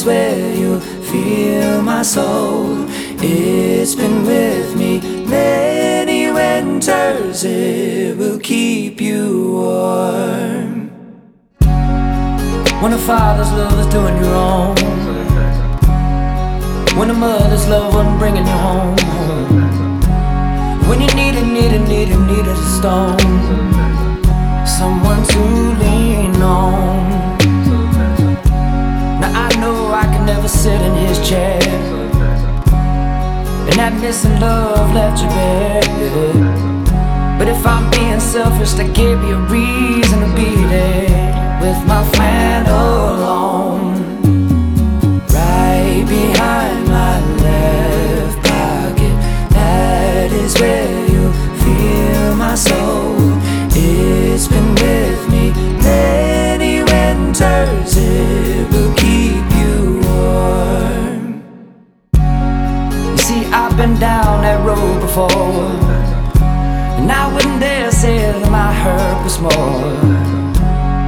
is where you feel my soul. It's been with me many winters, it will keep you warm. When a father's love is doing you wrong, when a mother's love wasn't bringing you home, when you needed, needed, needed, needed a stone, someone to sit in his chair, and that missing love left you bare. But if I'm being selfish, that gave you a reason to be there with my flannel on. Right behind my left pocket, that is where you feel my soul. It's been with me many winters, that my hurt was more.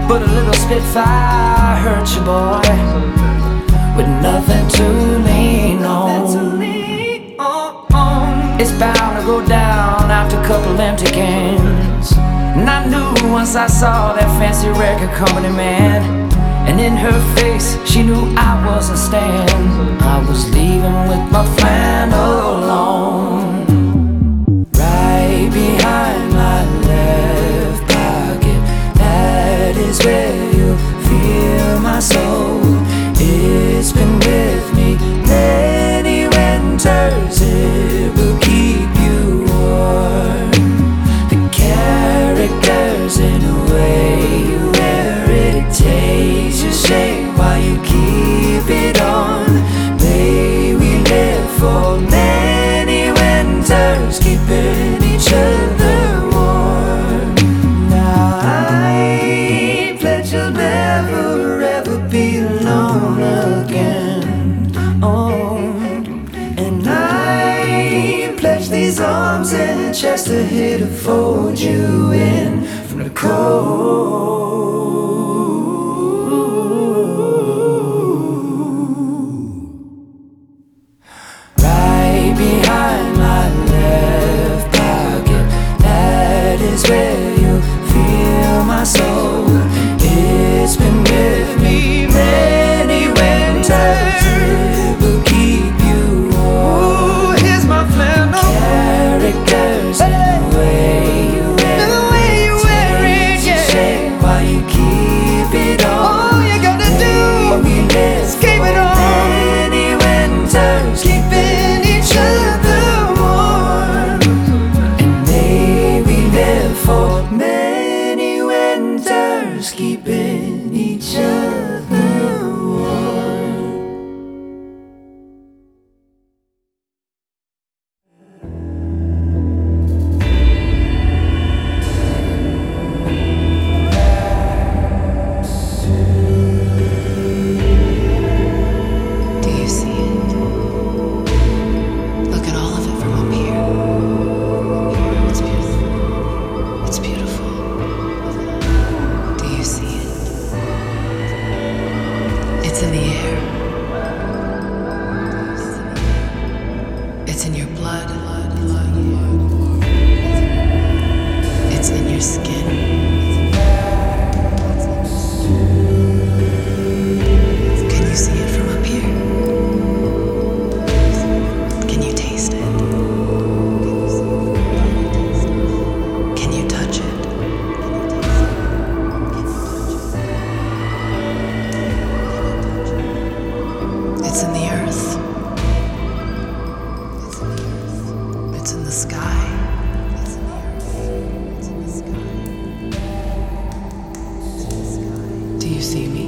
But a little Spitfire hurt you, boy. With nothing to lean on. It's bound to go down after a couple empty cans. And I knew once I saw that fancy record company man. And in her face, she knew I wasn't staying. I was leaving with my flannel on. These arms and chest are here to fold you in from the cold. Right behind my left pocket, that is where que in the sky. Do you see me?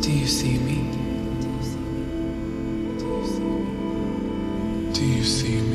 Do you see me? Do you see me? Do you see me?